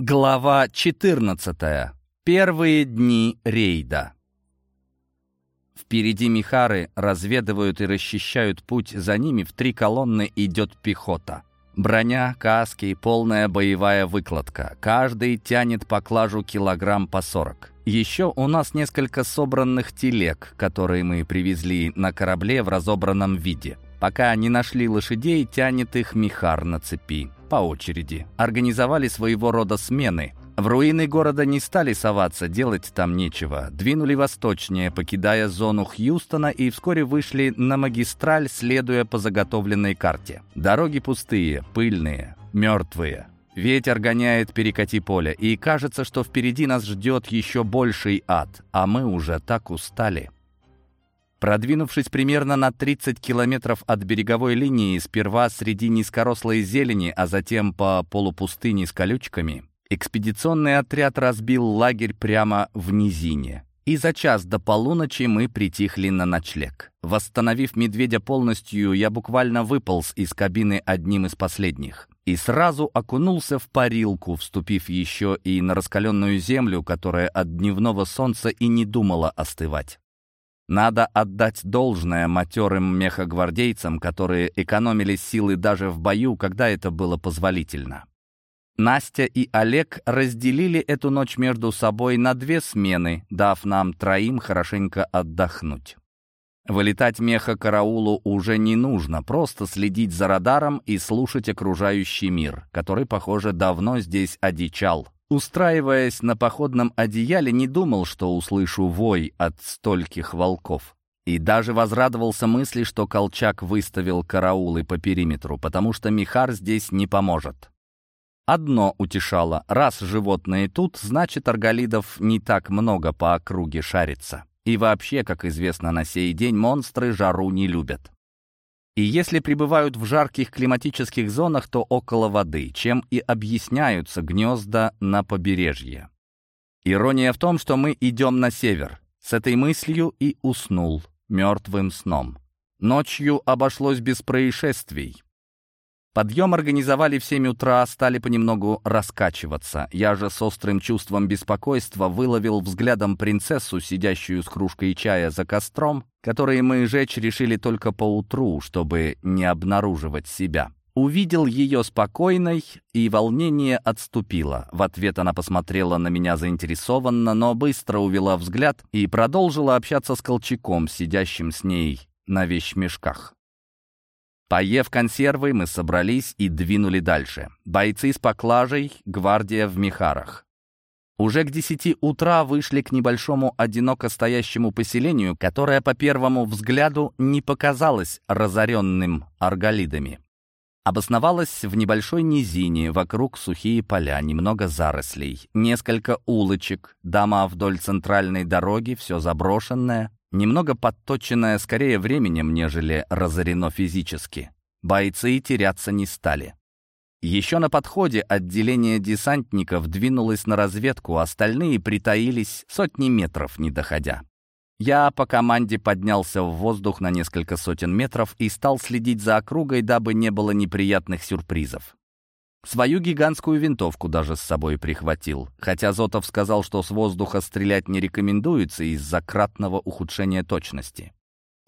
Глава 14. Первые дни рейда. Впереди Михары разведывают и расчищают путь, за ними в три колонны идет пехота. Броня, каски, полная боевая выкладка. Каждый тянет поклажу килограмм по 40. Еще у нас несколько собранных телег, которые мы привезли на корабле в разобранном виде. Пока не нашли лошадей, тянет их Михар на цепи по очереди. Организовали своего рода смены. В руины города не стали соваться, делать там нечего. Двинули восточнее, покидая зону Хьюстона и вскоре вышли на магистраль, следуя по заготовленной карте. Дороги пустые, пыльные, мертвые. Ветер гоняет перекати поле, и кажется, что впереди нас ждет еще больший ад, а мы уже так устали. Продвинувшись примерно на 30 километров от береговой линии, сперва среди низкорослой зелени, а затем по полупустыне с колючками, экспедиционный отряд разбил лагерь прямо в низине. И за час до полуночи мы притихли на ночлег. Восстановив медведя полностью, я буквально выполз из кабины одним из последних. И сразу окунулся в парилку, вступив еще и на раскаленную землю, которая от дневного солнца и не думала остывать. Надо отдать должное матерым мехогвардейцам, которые экономили силы даже в бою, когда это было позволительно. Настя и Олег разделили эту ночь между собой на две смены, дав нам троим хорошенько отдохнуть. Вылетать меха-караулу уже не нужно, просто следить за радаром и слушать окружающий мир, который, похоже, давно здесь одичал. Устраиваясь на походном одеяле, не думал, что услышу вой от стольких волков. И даже возрадовался мысли, что Колчак выставил караулы по периметру, потому что Михар здесь не поможет. Одно утешало. Раз животные тут, значит, арголидов не так много по округе шарится. И вообще, как известно на сей день, монстры жару не любят. И если пребывают в жарких климатических зонах, то около воды, чем и объясняются гнезда на побережье. Ирония в том, что мы идем на север. С этой мыслью и уснул мертвым сном. Ночью обошлось без происшествий. Подъем организовали в 7 утра, стали понемногу раскачиваться. Я же с острым чувством беспокойства выловил взглядом принцессу, сидящую с кружкой чая за костром, который мы жечь решили только поутру, чтобы не обнаруживать себя. Увидел ее спокойной, и волнение отступило. В ответ она посмотрела на меня заинтересованно, но быстро увела взгляд и продолжила общаться с Колчаком, сидящим с ней на вещмешках. Поев консервы, мы собрались и двинули дальше. Бойцы с поклажей, гвардия в мехарах. Уже к десяти утра вышли к небольшому одиноко стоящему поселению, которое по первому взгляду не показалось разоренным арголидами. Обосновалось в небольшой низине, вокруг сухие поля, немного зарослей, несколько улочек, дома вдоль центральной дороги, все заброшенное, немного подточенное скорее временем, нежели разорено физически. Бойцы теряться не стали. Еще на подходе отделение десантников двинулось на разведку, остальные притаились сотни метров, не доходя. Я по команде поднялся в воздух на несколько сотен метров и стал следить за округой, дабы не было неприятных сюрпризов. Свою гигантскую винтовку даже с собой прихватил, хотя Зотов сказал, что с воздуха стрелять не рекомендуется из-за кратного ухудшения точности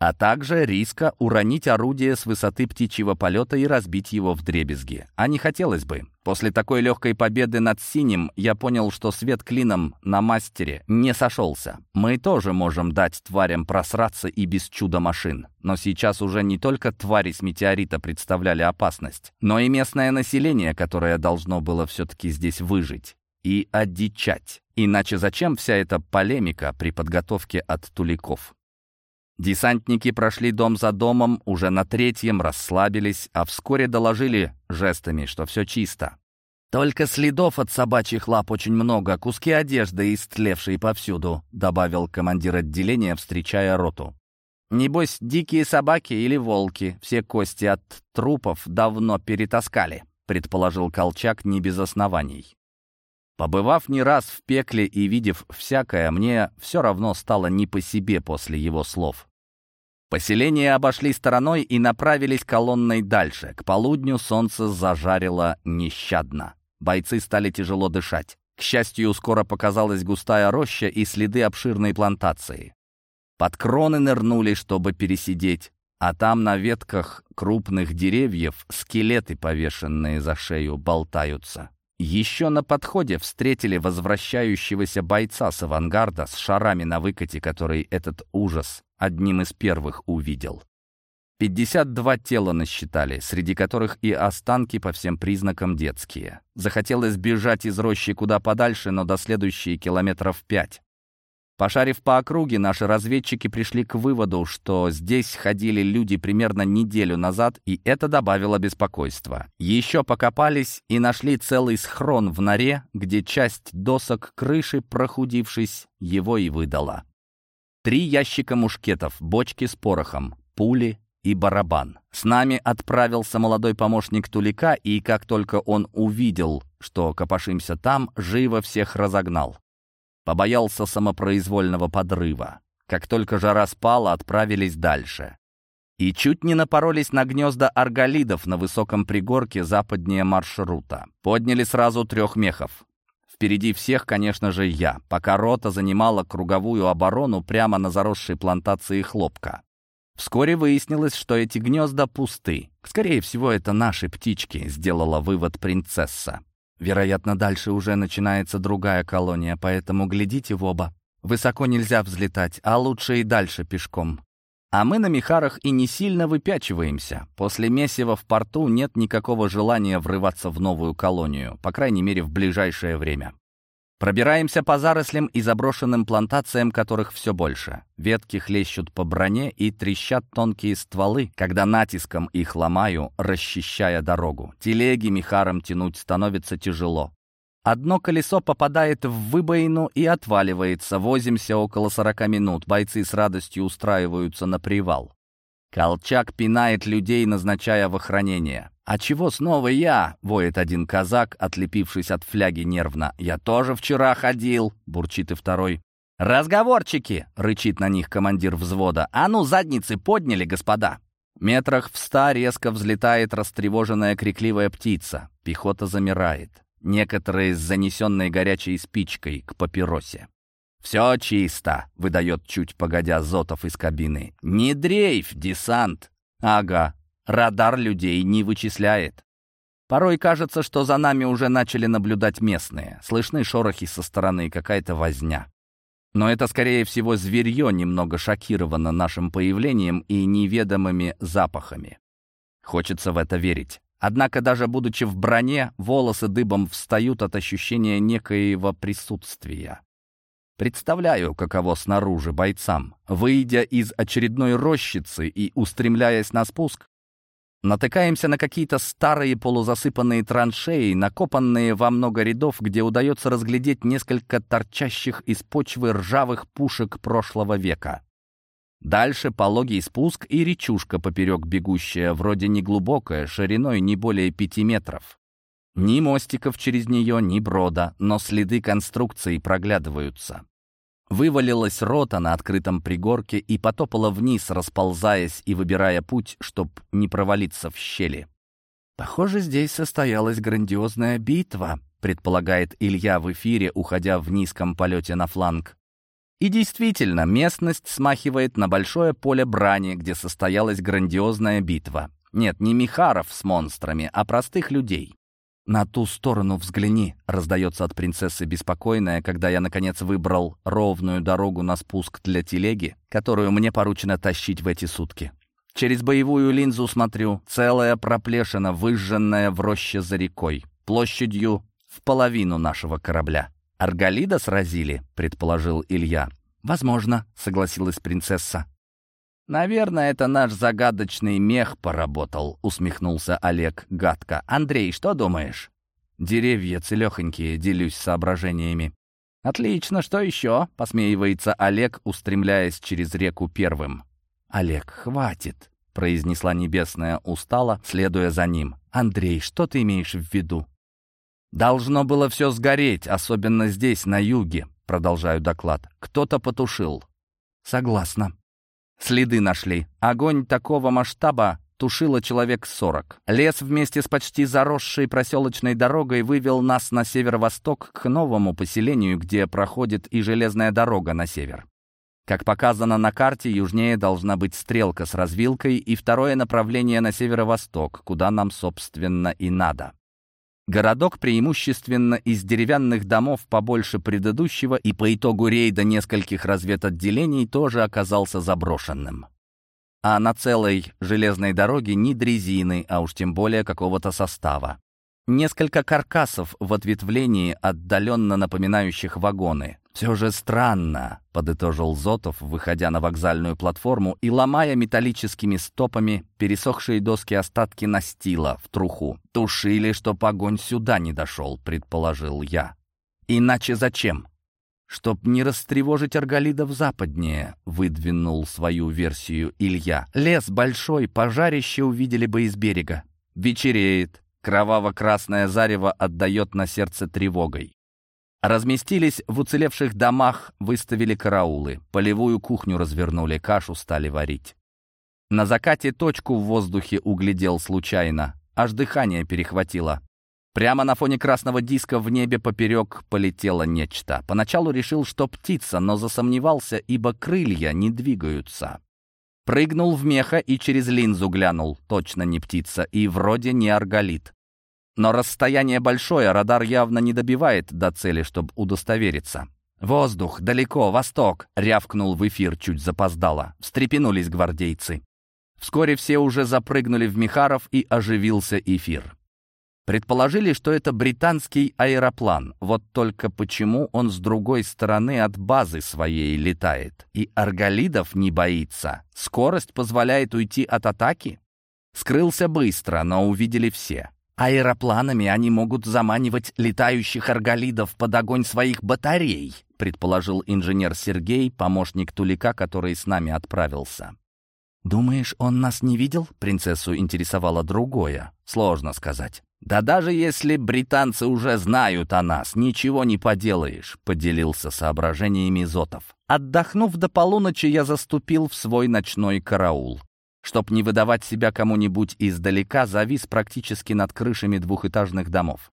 а также риска уронить орудие с высоты птичьего полета и разбить его в дребезги. А не хотелось бы. После такой легкой победы над синим я понял, что свет клином на мастере не сошелся. Мы тоже можем дать тварям просраться и без чуда машин. Но сейчас уже не только твари с метеорита представляли опасность, но и местное население, которое должно было все-таки здесь выжить и одичать. Иначе зачем вся эта полемика при подготовке от туликов? Десантники прошли дом за домом, уже на третьем расслабились, а вскоре доложили жестами, что все чисто. «Только следов от собачьих лап очень много, куски одежды, истлевшие повсюду», добавил командир отделения, встречая роту. «Небось, дикие собаки или волки, все кости от трупов давно перетаскали», предположил Колчак не без оснований. Побывав не раз в пекле и видев всякое, мне все равно стало не по себе после его слов. Поселение обошли стороной и направились колонной дальше. К полудню солнце зажарило нещадно. Бойцы стали тяжело дышать. К счастью, скоро показалась густая роща и следы обширной плантации. Под кроны нырнули, чтобы пересидеть, а там на ветках крупных деревьев скелеты, повешенные за шею, болтаются. Еще на подходе встретили возвращающегося бойца с авангарда с шарами на выкате, который этот ужас одним из первых увидел. 52 тела насчитали, среди которых и останки по всем признакам детские. Захотелось бежать из рощи куда подальше, но до следующие километров пять. Пошарив по округе, наши разведчики пришли к выводу, что здесь ходили люди примерно неделю назад, и это добавило беспокойства. Еще покопались и нашли целый схрон в норе, где часть досок крыши, прохудившись, его и выдала. Три ящика мушкетов, бочки с порохом, пули, и барабан. С нами отправился молодой помощник Тулика, и как только он увидел, что копошимся там, живо всех разогнал. Побоялся самопроизвольного подрыва. Как только жара спала, отправились дальше. И чуть не напоролись на гнезда арголидов на высоком пригорке западнее маршрута. Подняли сразу трех мехов. Впереди всех, конечно же, я, пока рота занимала круговую оборону прямо на заросшей плантации хлопка. Вскоре выяснилось, что эти гнезда пусты. Скорее всего, это наши птички, сделала вывод принцесса. Вероятно, дальше уже начинается другая колония, поэтому глядите в оба. Высоко нельзя взлетать, а лучше и дальше пешком. А мы на Михарах и не сильно выпячиваемся. После месива в порту нет никакого желания врываться в новую колонию, по крайней мере, в ближайшее время. Пробираемся по зарослям и заброшенным плантациям, которых все больше. Ветки хлещут по броне и трещат тонкие стволы, когда натиском их ломаю, расчищая дорогу. Телеги мехаром тянуть становится тяжело. Одно колесо попадает в выбоину и отваливается. Возимся около 40 минут. Бойцы с радостью устраиваются на привал. Колчак пинает людей, назначая в охранение. «А чего снова я?» — воет один казак, отлепившись от фляги нервно. «Я тоже вчера ходил», — бурчит и второй. «Разговорчики!» — рычит на них командир взвода. «А ну, задницы подняли, господа!» Метрах в ста резко взлетает растревоженная крикливая птица. Пехота замирает. Некоторые с занесенной горячей спичкой к папиросе. «Все чисто», — выдает чуть погодя Зотов из кабины. «Не дрейф, десант!» «Ага, радар людей не вычисляет». Порой кажется, что за нами уже начали наблюдать местные. Слышны шорохи со стороны, какая-то возня. Но это, скорее всего, зверье немного шокировано нашим появлением и неведомыми запахами. Хочется в это верить. Однако даже будучи в броне, волосы дыбом встают от ощущения некоего присутствия. Представляю, каково снаружи бойцам. Выйдя из очередной рощицы и устремляясь на спуск, натыкаемся на какие-то старые полузасыпанные траншеи, накопанные во много рядов, где удается разглядеть несколько торчащих из почвы ржавых пушек прошлого века. Дальше пологий спуск и речушка поперек бегущая, вроде неглубокая, шириной не более пяти метров. Ни мостиков через нее, ни брода, но следы конструкции проглядываются. Вывалилась рота на открытом пригорке и потопала вниз, расползаясь и выбирая путь, чтоб не провалиться в щели. «Похоже, здесь состоялась грандиозная битва», предполагает Илья в эфире, уходя в низком полете на фланг. И действительно, местность смахивает на большое поле брани, где состоялась грандиозная битва. Нет, не Михаров с монстрами, а простых людей. «На ту сторону взгляни», — раздается от принцессы беспокойная, когда я, наконец, выбрал ровную дорогу на спуск для телеги, которую мне поручено тащить в эти сутки. Через боевую линзу смотрю, целая проплешина, выжженная в роще за рекой, площадью в половину нашего корабля. «Арголида сразили», — предположил Илья. «Возможно», — согласилась принцесса. «Наверное, это наш загадочный мех поработал», — усмехнулся Олег гадко. «Андрей, что думаешь?» «Деревья целехонькие, делюсь соображениями». «Отлично, что еще?» — посмеивается Олег, устремляясь через реку первым. «Олег, хватит», — произнесла Небесная устало, следуя за ним. «Андрей, что ты имеешь в виду?» «Должно было все сгореть, особенно здесь, на юге», — продолжаю доклад. «Кто-то потушил». «Согласна», Следы нашли. Огонь такого масштаба тушило человек сорок. Лес вместе с почти заросшей проселочной дорогой вывел нас на северо-восток к новому поселению, где проходит и железная дорога на север. Как показано на карте, южнее должна быть стрелка с развилкой и второе направление на северо-восток, куда нам, собственно, и надо. Городок преимущественно из деревянных домов побольше предыдущего и по итогу рейда нескольких разведотделений тоже оказался заброшенным. А на целой железной дороге ни дрезины, а уж тем более какого-то состава. Несколько каркасов в ответвлении, отдаленно напоминающих вагоны. «Все же странно», — подытожил Зотов, выходя на вокзальную платформу и ломая металлическими стопами пересохшие доски остатки настила в труху. «Тушили, чтоб огонь сюда не дошел», — предположил я. «Иначе зачем?» «Чтоб не растревожить арголидов западнее», — выдвинул свою версию Илья. «Лес большой, пожарище увидели бы из берега. Вечереет, Кроваво-красное зарево отдает на сердце тревогой. Разместились в уцелевших домах, выставили караулы. Полевую кухню развернули, кашу стали варить. На закате точку в воздухе углядел случайно. Аж дыхание перехватило. Прямо на фоне красного диска в небе поперек полетело нечто. Поначалу решил, что птица, но засомневался, ибо крылья не двигаются. Прыгнул в меха и через линзу глянул. Точно не птица и вроде не арголит. Но расстояние большое, радар явно не добивает до цели, чтобы удостовериться. «Воздух, далеко, восток!» — рявкнул в эфир чуть запоздало. Встрепенулись гвардейцы. Вскоре все уже запрыгнули в Михаров, и оживился эфир. Предположили, что это британский аэроплан, вот только почему он с другой стороны от базы своей летает? И Арголидов не боится. Скорость позволяет уйти от атаки? Скрылся быстро, но увидели все. Аэропланами они могут заманивать летающих арголидов под огонь своих батарей, предположил инженер Сергей, помощник Тулика, который с нами отправился. «Думаешь, он нас не видел?» Принцессу интересовало другое. Сложно сказать. «Да даже если британцы уже знают о нас, ничего не поделаешь», — поделился соображениями Зотов. Отдохнув до полуночи, я заступил в свой ночной караул. Чтоб не выдавать себя кому-нибудь издалека, завис практически над крышами двухэтажных домов.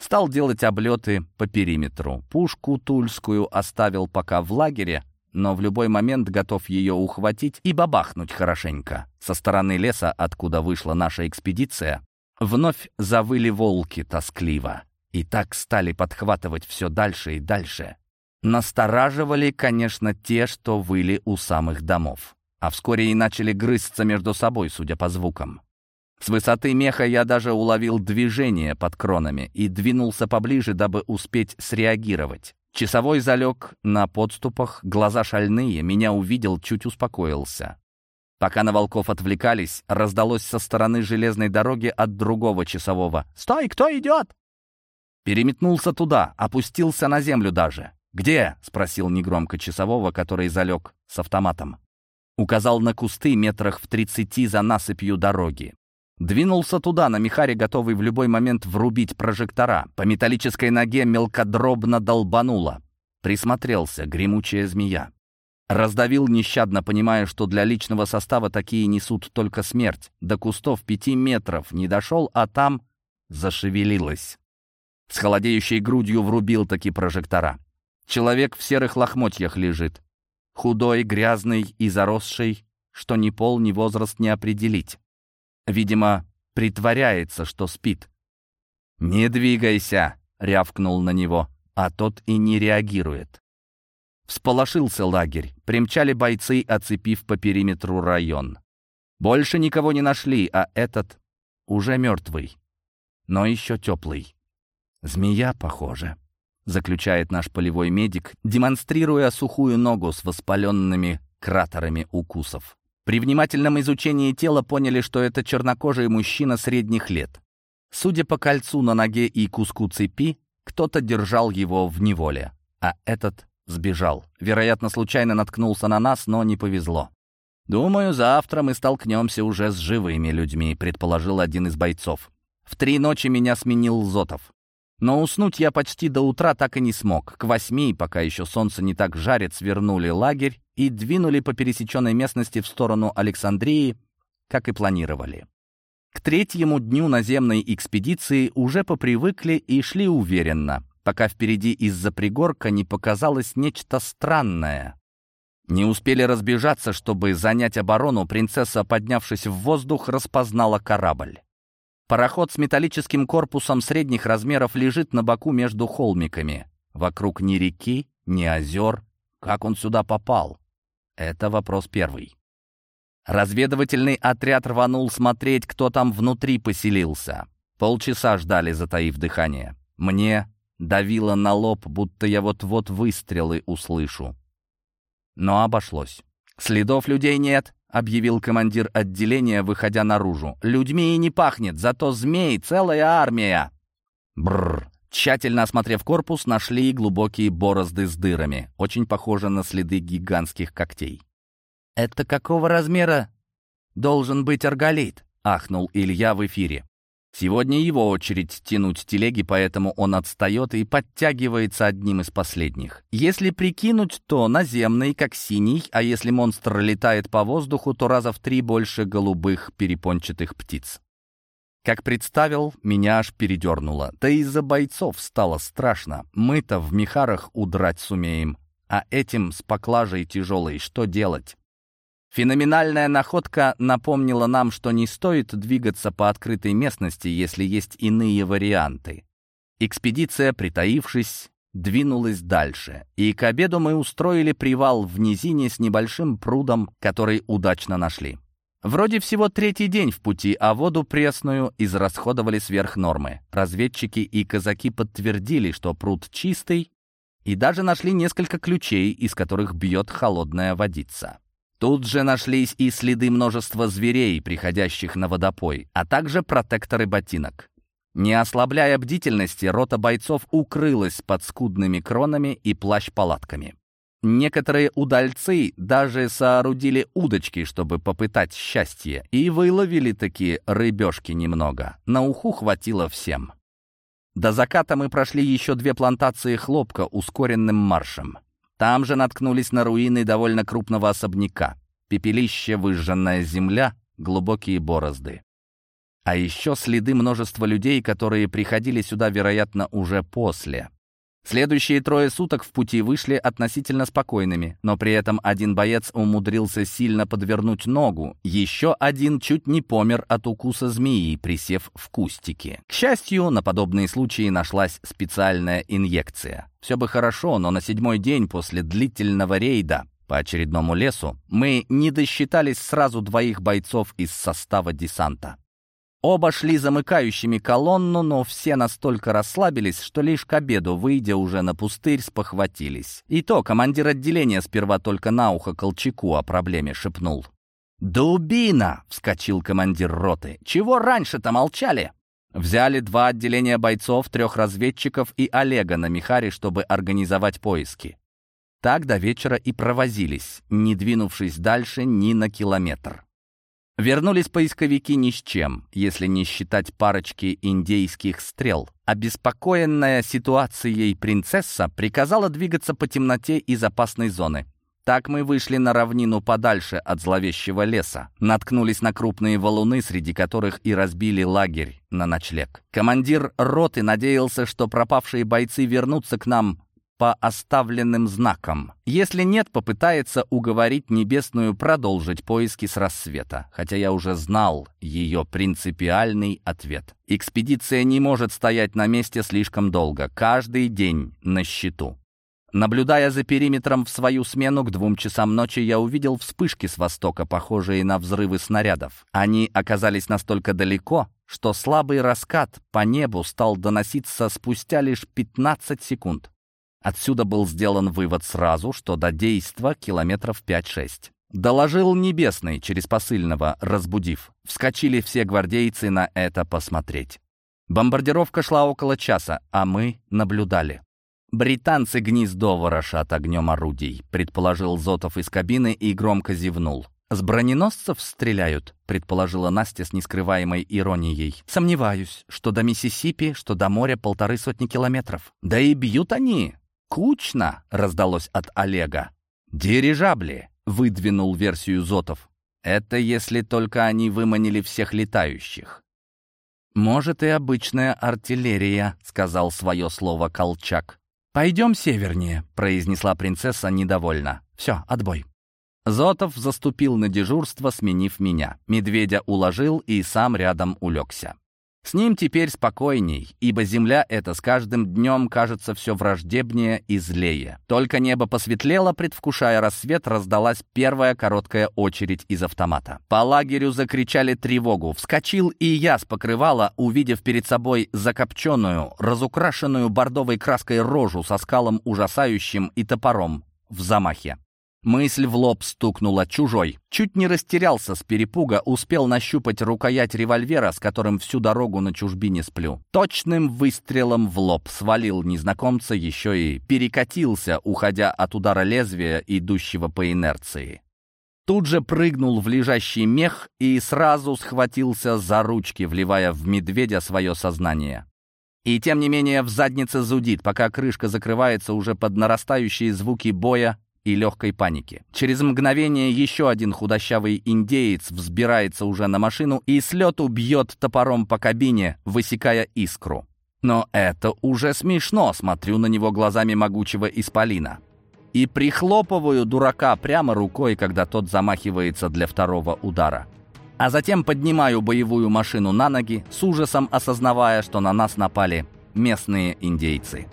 Стал делать облеты по периметру. Пушку тульскую оставил пока в лагере, но в любой момент готов ее ухватить и бабахнуть хорошенько. Со стороны леса, откуда вышла наша экспедиция, Вновь завыли волки тоскливо. И так стали подхватывать все дальше и дальше. Настораживали, конечно, те, что выли у самых домов. А вскоре и начали грызться между собой, судя по звукам. С высоты меха я даже уловил движение под кронами и двинулся поближе, дабы успеть среагировать. Часовой залег на подступах, глаза шальные, меня увидел, чуть успокоился. Пока на волков отвлекались, раздалось со стороны железной дороги от другого часового. «Стой, кто идет?» Переметнулся туда, опустился на землю даже. «Где?» — спросил негромко часового, который залег с автоматом. Указал на кусты метрах в тридцати за насыпью дороги. Двинулся туда, на Михаре, готовый в любой момент врубить прожектора. По металлической ноге мелкодробно долбануло. Присмотрелся, гремучая змея. Раздавил нещадно, понимая, что для личного состава такие несут только смерть. До кустов пяти метров не дошел, а там зашевелилось. С холодеющей грудью врубил таки прожектора. Человек в серых лохмотьях лежит. Худой, грязный и заросший, что ни пол, ни возраст не определить. Видимо, притворяется, что спит. «Не двигайся!» — рявкнул на него, а тот и не реагирует. Всполошился лагерь. Примчали бойцы, оцепив по периметру район. Больше никого не нашли, а этот уже мертвый, но еще теплый. Змея, похоже, заключает наш полевой медик, демонстрируя сухую ногу с воспаленными кратерами укусов. При внимательном изучении тела поняли, что это чернокожий мужчина средних лет. Судя по кольцу на ноге и куску цепи, кто-то держал его в неволе, а этот Сбежал. Вероятно, случайно наткнулся на нас, но не повезло. «Думаю, завтра мы столкнемся уже с живыми людьми», — предположил один из бойцов. В три ночи меня сменил Зотов. Но уснуть я почти до утра так и не смог. К восьми, пока еще солнце не так жарит, свернули лагерь и двинули по пересеченной местности в сторону Александрии, как и планировали. К третьему дню наземной экспедиции уже попривыкли и шли уверенно, пока впереди из-за пригорка не показалось нечто странное. Не успели разбежаться, чтобы занять оборону, принцесса, поднявшись в воздух, распознала корабль. Пароход с металлическим корпусом средних размеров лежит на боку между холмиками. Вокруг ни реки, ни озер. Как он сюда попал? Это вопрос первый. Разведывательный отряд рванул смотреть, кто там внутри поселился. Полчаса ждали, затаив дыхание. Мне давило на лоб, будто я вот-вот выстрелы услышу. Но обошлось. «Следов людей нет», — объявил командир отделения, выходя наружу. «Людьми и не пахнет, зато змей целая армия». Бррр. Тщательно осмотрев корпус, нашли глубокие борозды с дырами. Очень похоже на следы гигантских когтей. «Это какого размера должен быть арголит?» — ахнул Илья в эфире. Сегодня его очередь тянуть телеги, поэтому он отстает и подтягивается одним из последних. Если прикинуть, то наземный, как синий, а если монстр летает по воздуху, то раза в три больше голубых перепончатых птиц. Как представил, меня аж передернуло. Да из-за бойцов стало страшно. Мы-то в мехарах удрать сумеем. А этим с поклажей тяжелой что делать? Феноменальная находка напомнила нам, что не стоит двигаться по открытой местности, если есть иные варианты. Экспедиция, притаившись, двинулась дальше, и к обеду мы устроили привал в низине с небольшим прудом, который удачно нашли. Вроде всего третий день в пути, а воду пресную израсходовали сверх нормы. Разведчики и казаки подтвердили, что пруд чистый, и даже нашли несколько ключей, из которых бьет холодная водица. Тут же нашлись и следы множества зверей, приходящих на водопой, а также протекторы ботинок. Не ослабляя бдительности, рота бойцов укрылась под скудными кронами и плащ-палатками. Некоторые удальцы даже соорудили удочки, чтобы попытать счастье, и выловили такие рыбешки немного. На уху хватило всем. До заката мы прошли еще две плантации хлопка ускоренным маршем. Там же наткнулись на руины довольно крупного особняка. Пепелище, выжженная земля, глубокие борозды. А еще следы множества людей, которые приходили сюда, вероятно, уже после. Следующие трое суток в пути вышли относительно спокойными, но при этом один боец умудрился сильно подвернуть ногу, еще один чуть не помер от укуса змеи, присев в кустике. К счастью, на подобные случаи нашлась специальная инъекция. Все бы хорошо, но на седьмой день после длительного рейда по очередному лесу мы не досчитались сразу двоих бойцов из состава десанта. Оба шли замыкающими колонну, но все настолько расслабились, что лишь к обеду, выйдя уже на пустырь, спохватились. И то командир отделения сперва только на ухо Колчаку о проблеме шепнул. «Дубина!» — вскочил командир роты. «Чего раньше-то молчали?» Взяли два отделения бойцов, трех разведчиков и Олега на Михаре, чтобы организовать поиски. Так до вечера и провозились, не двинувшись дальше ни на километр. Вернулись поисковики ни с чем, если не считать парочки индейских стрел. Обеспокоенная ситуацией принцесса приказала двигаться по темноте из опасной зоны. Так мы вышли на равнину подальше от зловещего леса, наткнулись на крупные валуны, среди которых и разбили лагерь на ночлег. Командир роты надеялся, что пропавшие бойцы вернутся к нам по оставленным знакам. Если нет, попытается уговорить Небесную продолжить поиски с рассвета, хотя я уже знал ее принципиальный ответ. Экспедиция не может стоять на месте слишком долго, каждый день на счету. Наблюдая за периметром в свою смену, к двум часам ночи я увидел вспышки с востока, похожие на взрывы снарядов. Они оказались настолько далеко, что слабый раскат по небу стал доноситься спустя лишь 15 секунд. Отсюда был сделан вывод сразу, что до действа километров 5-6. Доложил Небесный через посыльного, разбудив. Вскочили все гвардейцы на это посмотреть. Бомбардировка шла около часа, а мы наблюдали. «Британцы гнездо ворошат огнем орудий», — предположил Зотов из кабины и громко зевнул. «С броненосцев стреляют», — предположила Настя с нескрываемой иронией. «Сомневаюсь, что до Миссисипи, что до моря полторы сотни километров. Да и бьют они, «Кучно!» — раздалось от Олега. «Дирижабли!» — выдвинул версию Зотов. Это если только они выманили всех летающих. «Может, и обычная артиллерия», — сказал свое слово Колчак. «Пойдем севернее», — произнесла принцесса недовольно. «Все, отбой». Зотов заступил на дежурство, сменив меня. Медведя уложил и сам рядом улегся. С ним теперь спокойней, ибо земля эта с каждым днем кажется все враждебнее и злее. Только небо посветлело, предвкушая рассвет, раздалась первая короткая очередь из автомата. По лагерю закричали тревогу. Вскочил и я с покрывала, увидев перед собой закопченную, разукрашенную бордовой краской рожу со скалом ужасающим и топором в замахе. Мысль в лоб стукнула чужой. Чуть не растерялся с перепуга, успел нащупать рукоять револьвера, с которым всю дорогу на чужбине сплю. Точным выстрелом в лоб свалил незнакомца, еще и перекатился, уходя от удара лезвия, идущего по инерции. Тут же прыгнул в лежащий мех и сразу схватился за ручки, вливая в медведя свое сознание. И тем не менее в заднице зудит, пока крышка закрывается уже под нарастающие звуки боя и легкой паники. Через мгновение еще один худощавый индеец взбирается уже на машину и с лету бьет топором по кабине, высекая искру. Но это уже смешно, смотрю на него глазами могучего исполина. И прихлопываю дурака прямо рукой, когда тот замахивается для второго удара. А затем поднимаю боевую машину на ноги, с ужасом осознавая, что на нас напали местные индейцы.